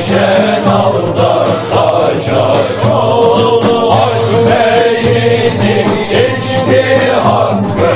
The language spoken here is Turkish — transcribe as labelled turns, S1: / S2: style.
S1: Ayşe dalda taşar Aşk beynin içti hakkı